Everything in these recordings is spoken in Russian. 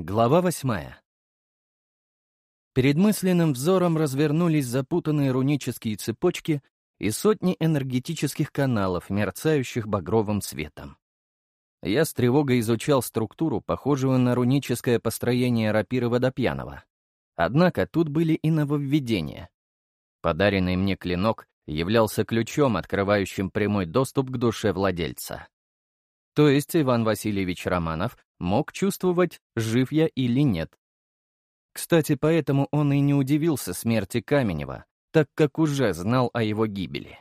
Глава восьмая. Перед мысленным взором развернулись запутанные рунические цепочки и сотни энергетических каналов, мерцающих багровым светом. Я с тревогой изучал структуру, похожую на руническое построение рапиры Водопьянова. Однако тут были и нововведения. Подаренный мне клинок являлся ключом, открывающим прямой доступ к душе владельца. То есть Иван Васильевич Романов мог чувствовать, жив я или нет. Кстати, поэтому он и не удивился смерти Каменева, так как уже знал о его гибели.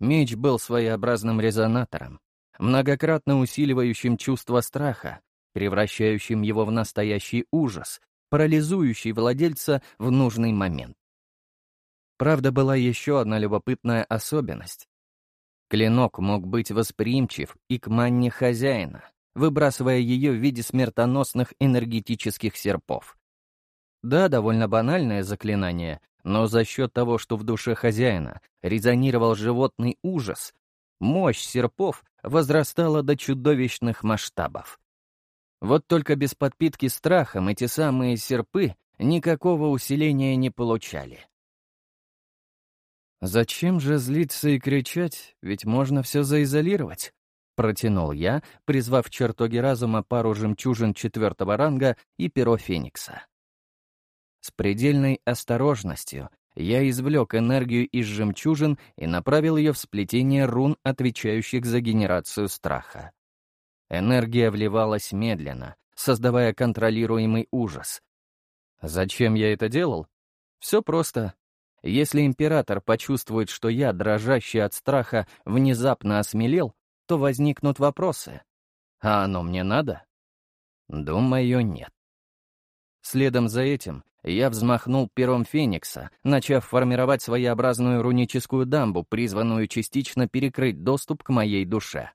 Меч был своеобразным резонатором, многократно усиливающим чувство страха, превращающим его в настоящий ужас, парализующий владельца в нужный момент. Правда, была еще одна любопытная особенность. Клинок мог быть восприимчив и к манне хозяина, выбрасывая ее в виде смертоносных энергетических серпов. Да, довольно банальное заклинание, но за счет того, что в душе хозяина резонировал животный ужас, мощь серпов возрастала до чудовищных масштабов. Вот только без подпитки страхом эти самые серпы никакого усиления не получали. «Зачем же злиться и кричать, ведь можно все заизолировать?» Протянул я, призвав в чертоге разума пару жемчужин четвертого ранга и перо Феникса. С предельной осторожностью я извлек энергию из жемчужин и направил ее в сплетение рун, отвечающих за генерацию страха. Энергия вливалась медленно, создавая контролируемый ужас. Зачем я это делал? Все просто. Если император почувствует, что я, дрожащий от страха, внезапно осмелел, то возникнут вопросы. А оно мне надо? Думаю, нет. Следом за этим я взмахнул пером Феникса, начав формировать своеобразную руническую дамбу, призванную частично перекрыть доступ к моей душе.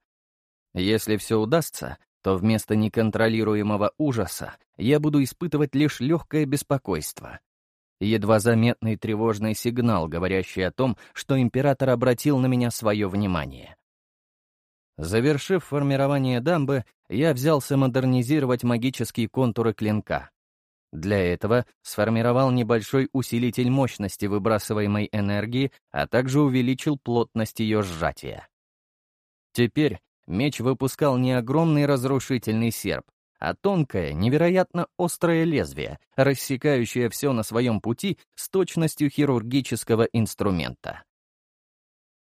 Если все удастся, то вместо неконтролируемого ужаса я буду испытывать лишь легкое беспокойство, едва заметный тревожный сигнал, говорящий о том, что император обратил на меня свое внимание. Завершив формирование дамбы, я взялся модернизировать магические контуры клинка. Для этого сформировал небольшой усилитель мощности выбрасываемой энергии, а также увеличил плотность ее сжатия. Теперь меч выпускал не огромный разрушительный серп, а тонкое, невероятно острое лезвие, рассекающее все на своем пути с точностью хирургического инструмента.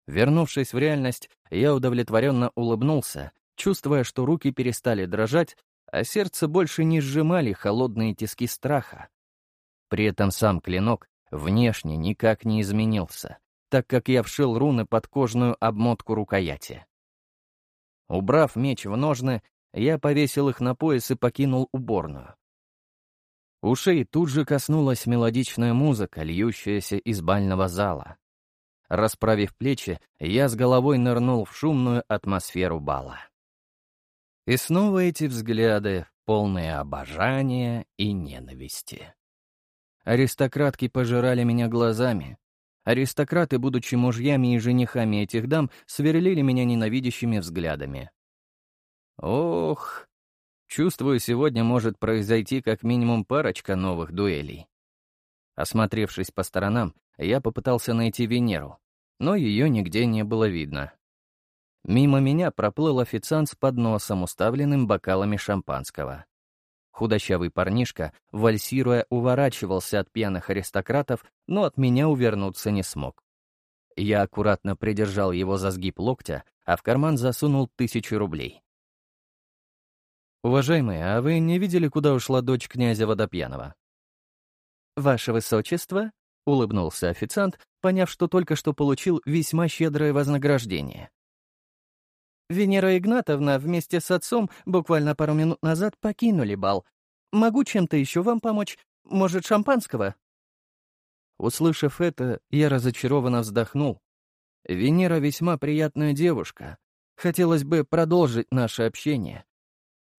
Вернувшись в реальность, я удовлетворенно улыбнулся, чувствуя, что руки перестали дрожать, а сердце больше не сжимали холодные тиски страха. При этом сам клинок внешне никак не изменился, так как я вшил руны под кожную обмотку рукояти. Убрав меч в ножны, я повесил их на пояс и покинул уборную. Ушей тут же коснулась мелодичная музыка, льющаяся из бального зала. Расправив плечи, я с головой нырнул в шумную атмосферу бала. И снова эти взгляды, полные обожания и ненависти. Аристократки пожирали меня глазами. Аристократы, будучи мужьями и женихами этих дам, сверлили меня ненавидящими взглядами. Ох, чувствую, сегодня может произойти как минимум парочка новых дуэлей. Осмотревшись по сторонам, я попытался найти Венеру, но ее нигде не было видно. Мимо меня проплыл официант с подносом, уставленным бокалами шампанского. Худощавый парнишка, вальсируя, уворачивался от пьяных аристократов, но от меня увернуться не смог. Я аккуратно придержал его за сгиб локтя, а в карман засунул тысячу рублей. «Уважаемые, а вы не видели, куда ушла дочь князя Водопьянова?» «Ваше высочество», — улыбнулся официант, поняв, что только что получил весьма щедрое вознаграждение. «Венера Игнатовна вместе с отцом буквально пару минут назад покинули бал. Могу чем-то еще вам помочь? Может, шампанского?» Услышав это, я разочарованно вздохнул. Венера весьма приятная девушка. Хотелось бы продолжить наше общение.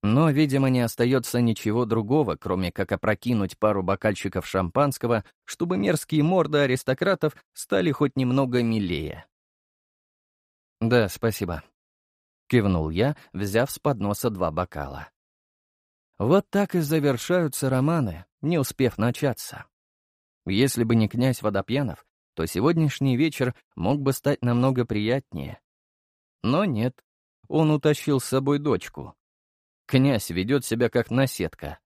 Но, видимо, не остается ничего другого, кроме как опрокинуть пару бокальчиков шампанского, чтобы мерзкие морды аристократов стали хоть немного милее. «Да, спасибо», — кивнул я, взяв с подноса два бокала. Вот так и завершаются романы, не успев начаться. Если бы не князь Водопьянов, то сегодняшний вечер мог бы стать намного приятнее. Но нет, он утащил с собой дочку. Князь ведет себя как наседка.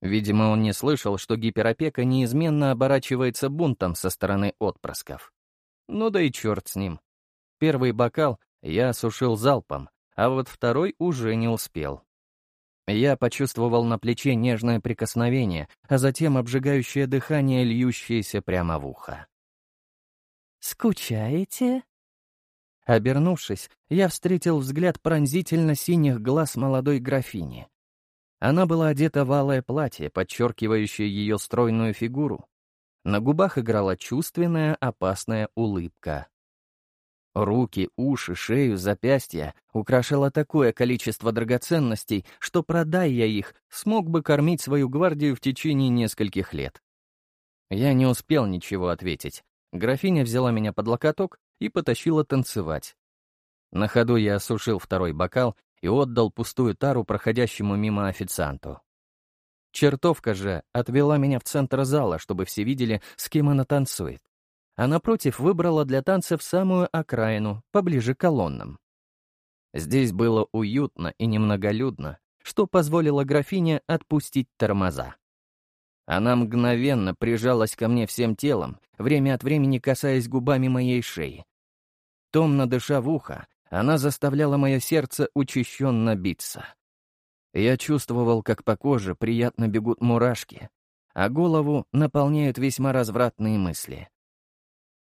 Видимо, он не слышал, что гиперопека неизменно оборачивается бунтом со стороны отпрысков. Ну да и черт с ним. Первый бокал я осушил залпом, а вот второй уже не успел. Я почувствовал на плече нежное прикосновение, а затем обжигающее дыхание, льющееся прямо в ухо. «Скучаете?» Обернувшись, я встретил взгляд пронзительно синих глаз молодой графини. Она была одета в алое платье, подчеркивающее ее стройную фигуру. На губах играла чувственная, опасная улыбка. Руки, уши, шею, запястья украшало такое количество драгоценностей, что, продая я их, смог бы кормить свою гвардию в течение нескольких лет. Я не успел ничего ответить. Графиня взяла меня под локоток и потащила танцевать. На ходу я осушил второй бокал и отдал пустую тару проходящему мимо официанту. Чертовка же отвела меня в центр зала, чтобы все видели, с кем она танцует а напротив выбрала для танцев самую окраину, поближе к колоннам. Здесь было уютно и немноголюдно, что позволило графине отпустить тормоза. Она мгновенно прижалась ко мне всем телом, время от времени касаясь губами моей шеи. Томно дыша в ухо, она заставляла мое сердце учащенно биться. Я чувствовал, как по коже приятно бегут мурашки, а голову наполняют весьма развратные мысли.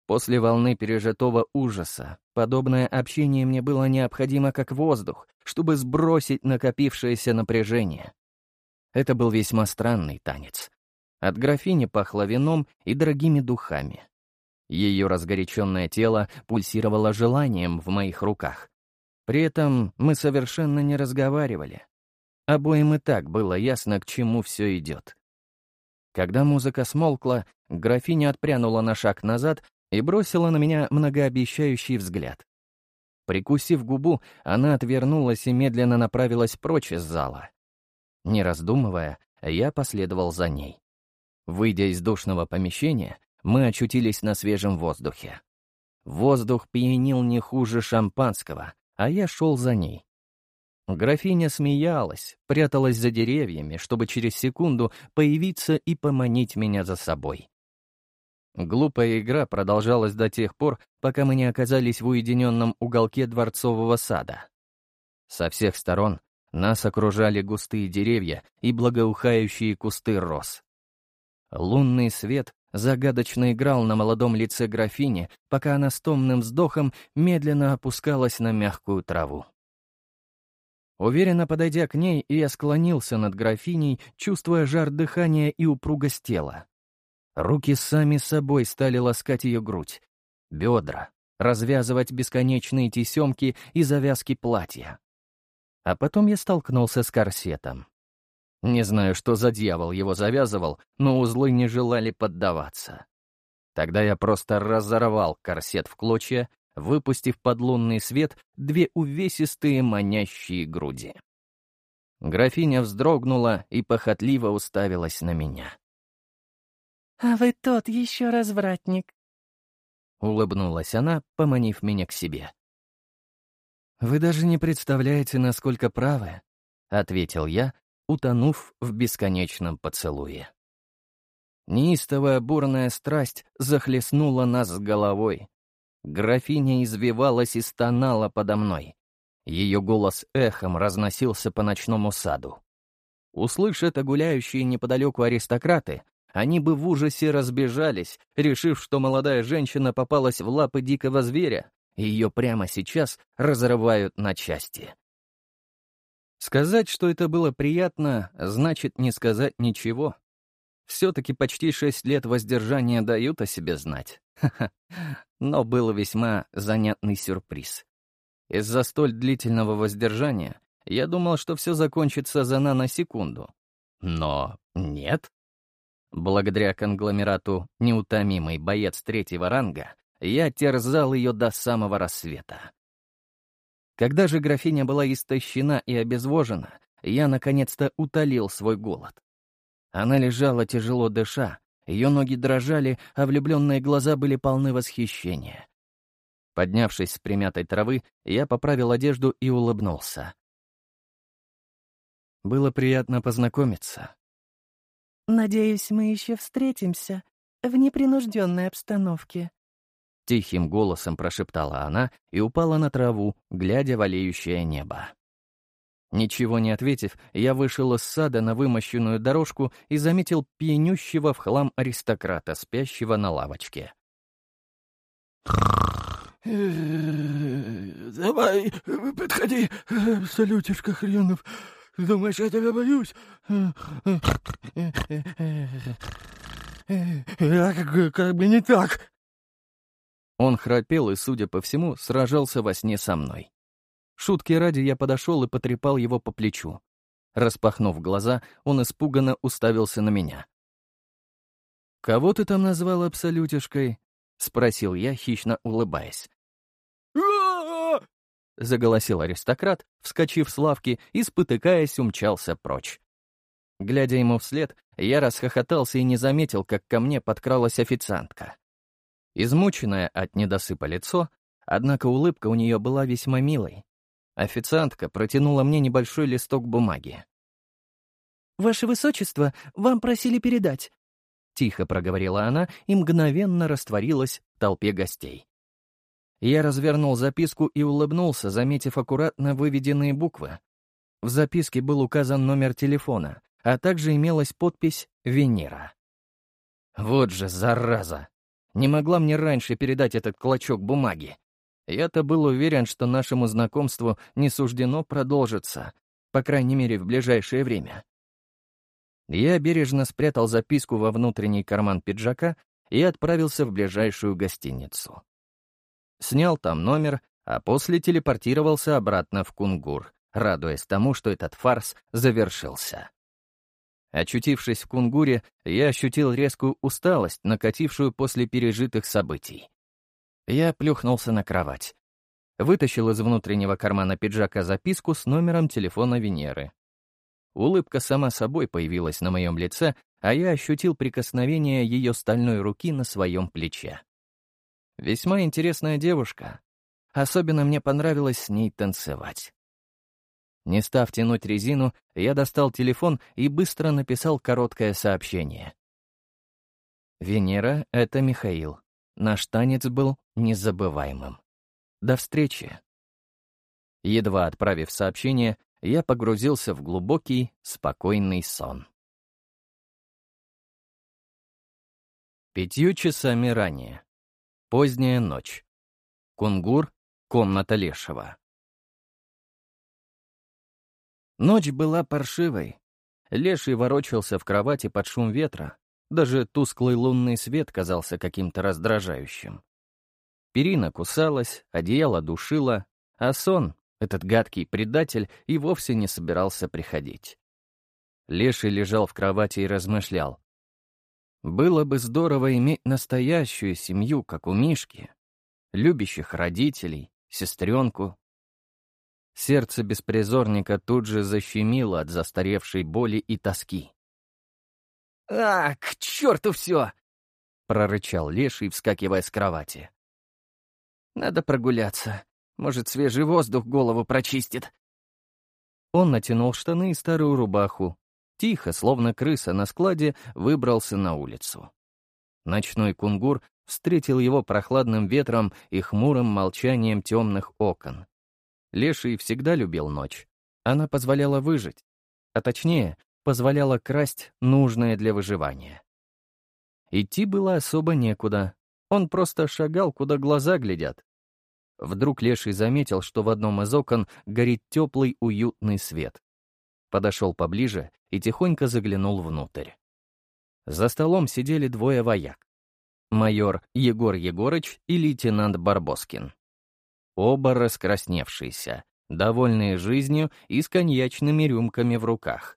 После волны пережитого ужаса подобное общение мне было необходимо как воздух, чтобы сбросить накопившееся напряжение. Это был весьма странный танец. От графини пахло вином и дорогими духами. Ее разгоряченное тело пульсировало желанием в моих руках. При этом мы совершенно не разговаривали. Обоим и так было ясно, к чему все идет. Когда музыка смолкла, графиня отпрянула на шаг назад и бросила на меня многообещающий взгляд. Прикусив губу, она отвернулась и медленно направилась прочь из зала. Не раздумывая, я последовал за ней. Выйдя из душного помещения, мы очутились на свежем воздухе. Воздух пьянил не хуже шампанского, а я шел за ней. Графиня смеялась, пряталась за деревьями, чтобы через секунду появиться и поманить меня за собой. Глупая игра продолжалась до тех пор, пока мы не оказались в уединенном уголке дворцового сада. Со всех сторон нас окружали густые деревья и благоухающие кусты роз. Лунный свет загадочно играл на молодом лице графини, пока она с томным вздохом медленно опускалась на мягкую траву. Уверенно подойдя к ней, я склонился над графиней, чувствуя жар дыхания и упругость тела. Руки сами собой стали ласкать ее грудь, бедра, развязывать бесконечные тесемки и завязки платья. А потом я столкнулся с корсетом. Не знаю, что за дьявол его завязывал, но узлы не желали поддаваться. Тогда я просто разорвал корсет в клочья, выпустив под лунный свет две увесистые манящие груди. Графиня вздрогнула и похотливо уставилась на меня. «А вы тот еще развратник», — улыбнулась она, поманив меня к себе. «Вы даже не представляете, насколько правы», — ответил я, утонув в бесконечном поцелуе. Неистовая бурная страсть захлестнула нас с головой. Графиня извивалась и стонала подо мной. Ее голос эхом разносился по ночному саду. Услышь это гуляющие неподалеку аристократы, они бы в ужасе разбежались, решив, что молодая женщина попалась в лапы дикого зверя, и ее прямо сейчас разрывают на части. Сказать, что это было приятно, значит не сказать ничего. Все-таки почти шесть лет воздержания дают о себе знать. Но был весьма занятный сюрприз. Из-за столь длительного воздержания я думал, что все закончится за наносекунду. Но нет. Благодаря конгломерату «Неутомимый боец третьего ранга» я терзал ее до самого рассвета. Когда же графиня была истощена и обезвожена, я наконец-то утолил свой голод. Она лежала тяжело дыша, ее ноги дрожали, а влюбленные глаза были полны восхищения. Поднявшись с примятой травы, я поправил одежду и улыбнулся. Было приятно познакомиться. «Надеюсь, мы еще встретимся в непринужденной обстановке», — тихим голосом прошептала она и упала на траву, глядя в олеющее небо. Ничего не ответив, я вышел из сада на вымощенную дорожку и заметил пьянющего в хлам аристократа, спящего на лавочке. «Давай, подходи, салютишка хренов. Думаешь, я тебя боюсь? А как, как бы не так!» Он храпел и, судя по всему, сражался во сне со мной. Шутки ради я подошел и потрепал его по плечу. Распахнув глаза, он испуганно уставился на меня. «Кого ты там назвал абсолютишкой?» — спросил я, хищно улыбаясь. заголосил аристократ, вскочив с лавки и, спотыкаясь, умчался прочь. Глядя ему вслед, я расхохотался и не заметил, как ко мне подкралась официантка. Измученное от недосыпа лицо, однако улыбка у нее была весьма милой. Официантка протянула мне небольшой листок бумаги. «Ваше Высочество, вам просили передать», — тихо проговорила она и мгновенно растворилась в толпе гостей. Я развернул записку и улыбнулся, заметив аккуратно выведенные буквы. В записке был указан номер телефона, а также имелась подпись «Венера». Вот же зараза! Не могла мне раньше передать этот клочок бумаги. Я-то был уверен, что нашему знакомству не суждено продолжиться, по крайней мере, в ближайшее время. Я бережно спрятал записку во внутренний карман пиджака и отправился в ближайшую гостиницу. Снял там номер, а после телепортировался обратно в Кунгур, радуясь тому, что этот фарс завершился. Очутившись в Кунгуре, я ощутил резкую усталость, накатившую после пережитых событий. Я плюхнулся на кровать. Вытащил из внутреннего кармана пиджака записку с номером телефона Венеры. Улыбка сама собой появилась на моем лице, а я ощутил прикосновение ее стальной руки на своем плече. Весьма интересная девушка. Особенно мне понравилось с ней танцевать. Не став тянуть резину, я достал телефон и быстро написал короткое сообщение. «Венера — это Михаил. Наш танец был незабываемым. До встречи. Едва отправив сообщение, я погрузился в глубокий, спокойный сон. Пятью часами ранее. Поздняя ночь. Кунгур, комната Лешего. Ночь была паршивой. Леший ворочался в кровати под шум ветра, даже тусклый лунный свет казался каким-то раздражающим. Перина кусалась, одеяло душило, а сон, этот гадкий предатель, и вовсе не собирался приходить. Леший лежал в кровати и размышлял. Было бы здорово иметь настоящую семью, как у Мишки, любящих родителей, сестренку. Сердце беспризорника тут же защемило от застаревшей боли и тоски. «А, к черту все!» — прорычал Леший, вскакивая с кровати. «Надо прогуляться. Может, свежий воздух голову прочистит». Он натянул штаны и старую рубаху. Тихо, словно крыса на складе, выбрался на улицу. Ночной кунгур встретил его прохладным ветром и хмурым молчанием темных окон. Леший всегда любил ночь. Она позволяла выжить. А точнее, позволяла красть нужное для выживания. Идти было особо некуда. Он просто шагал, куда глаза глядят. Вдруг Леший заметил, что в одном из окон горит теплый, уютный свет. Подошел поближе и тихонько заглянул внутрь. За столом сидели двое вояк. Майор Егор Егорыч и лейтенант Барбоскин. Оба раскрасневшиеся, довольные жизнью и с коньячными рюмками в руках.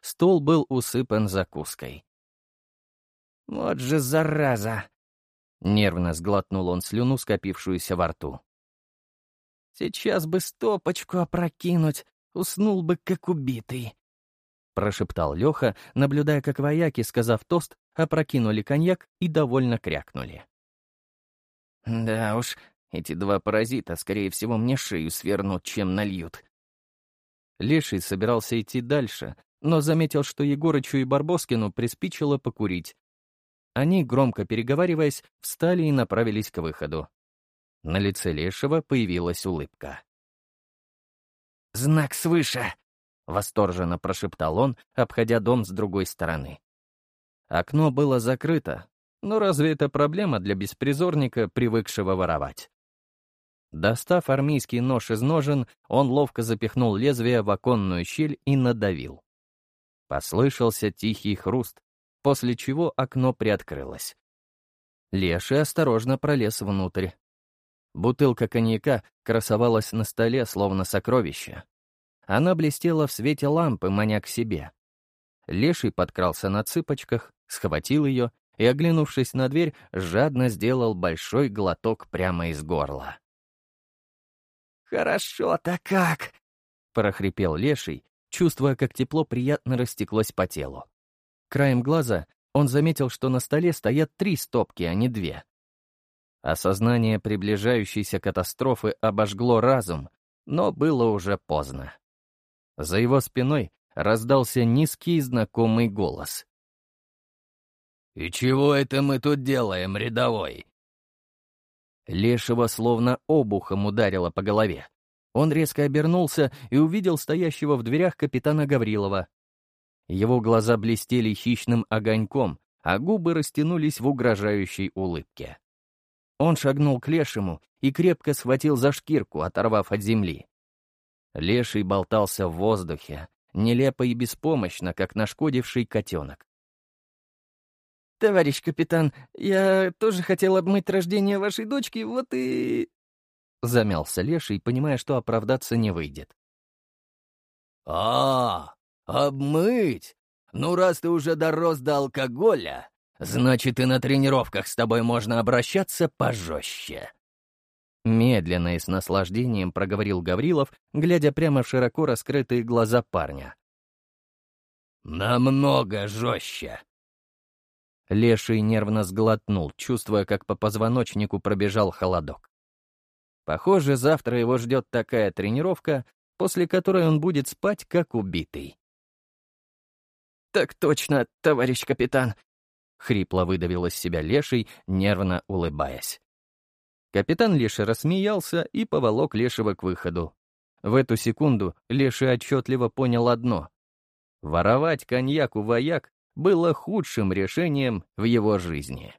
Стол был усыпан закуской. «Вот же зараза!» Нервно сглотнул он слюну, скопившуюся во рту. «Сейчас бы стопочку опрокинуть, уснул бы как убитый», — прошептал Леха, наблюдая, как вояки, сказав тост, опрокинули коньяк и довольно крякнули. «Да уж, эти два паразита, скорее всего, мне шею свернут, чем нальют». Леший собирался идти дальше, но заметил, что Егорычу и Барбоскину приспичило покурить. Они, громко переговариваясь, встали и направились к выходу. На лице Лешего появилась улыбка. «Знак свыше!» — восторженно прошептал он, обходя дом с другой стороны. Окно было закрыто, но разве это проблема для беспризорника, привыкшего воровать? Достав армейский нож из ножен, он ловко запихнул лезвие в оконную щель и надавил. Послышался тихий хруст, после чего окно приоткрылось. Леший осторожно пролез внутрь. Бутылка коньяка красовалась на столе, словно сокровище. Она блестела в свете лампы, маня к себе. Леший подкрался на цыпочках, схватил ее и, оглянувшись на дверь, жадно сделал большой глоток прямо из горла. «Хорошо-то как!» — прохрипел Леший, чувствуя, как тепло приятно растеклось по телу. Краем глаза он заметил, что на столе стоят три стопки, а не две. Осознание приближающейся катастрофы обожгло разум, но было уже поздно. За его спиной раздался низкий знакомый голос. «И чего это мы тут делаем, рядовой?» Лешего словно обухом ударило по голове. Он резко обернулся и увидел стоящего в дверях капитана Гаврилова. Его глаза блестели хищным огоньком, а губы растянулись в угрожающей улыбке. Он шагнул к Лешему и крепко схватил за шкирку, оторвав от земли. Леший болтался в воздухе, нелепо и беспомощно, как нашкодивший котенок. «Товарищ капитан, я тоже хотел обмыть рождение вашей дочки, вот и...» Замялся Леший, понимая, что оправдаться не выйдет. «А, обмыть? Ну, раз ты уже дорос до алкоголя, значит, и на тренировках с тобой можно обращаться пожестче». Медленно и с наслаждением проговорил Гаврилов, глядя прямо в широко раскрытые глаза парня. «Намного жестче!» Леший нервно сглотнул, чувствуя, как по позвоночнику пробежал холодок. Похоже, завтра его ждет такая тренировка, после которой он будет спать как убитый. «Так точно, товарищ капитан!» — хрипло выдавил из себя Леший, нервно улыбаясь. Капитан Леша рассмеялся и поволок Лешего к выходу. В эту секунду Леша отчетливо понял одно. Воровать коньяк у вояк было худшим решением в его жизни.